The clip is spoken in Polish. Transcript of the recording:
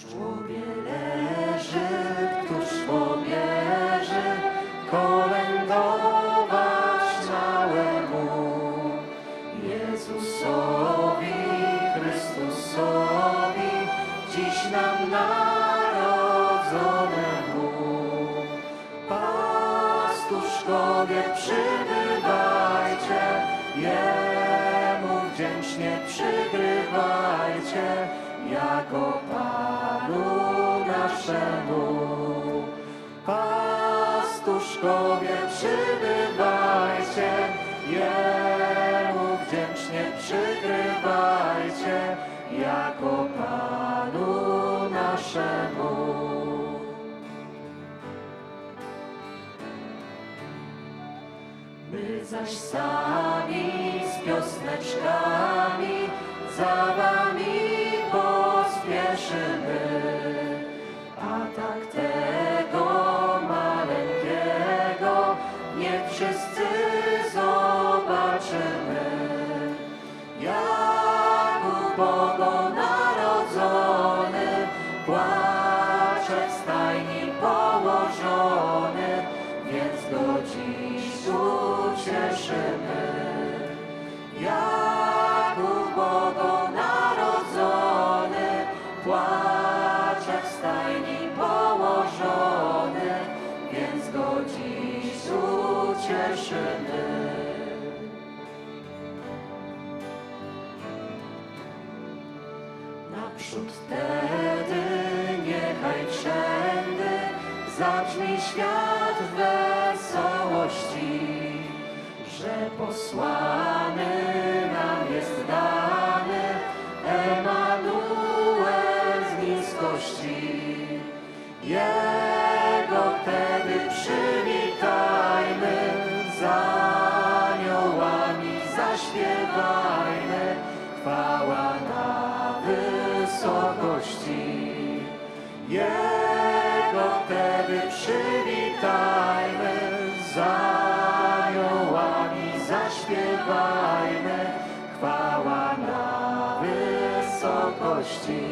żłobie leży, któż pobierze kolędować małemu Jezusowi, Chrystusowi, dziś nam narodzonemu. Pastuszkowie przybywajcie, Jemu wdzięcznie przygrywajcie, jako Panu naszemu. Pastuszkowie przybywajcie, Jemu wdzięcznie przygrywajcie, jako Panu naszemu. My zaś sami z piosneczkami za pospieszymy, a tak tego maleńkiego niech wszyscy zobaczymy. Jak u Boga narodzony, płacze w stajni położony, Naprzód wtedy niechaj wszędy zabrzmi świat wesołości, że posłany nam jest dany Emanuel z niskości. Jego wtedy przywitajmy, z aniołami zaśpiewajmy, chwała na wysokości. Jego wtedy przywitajmy, z aniołami zaśpiewajmy, chwała na wysokości.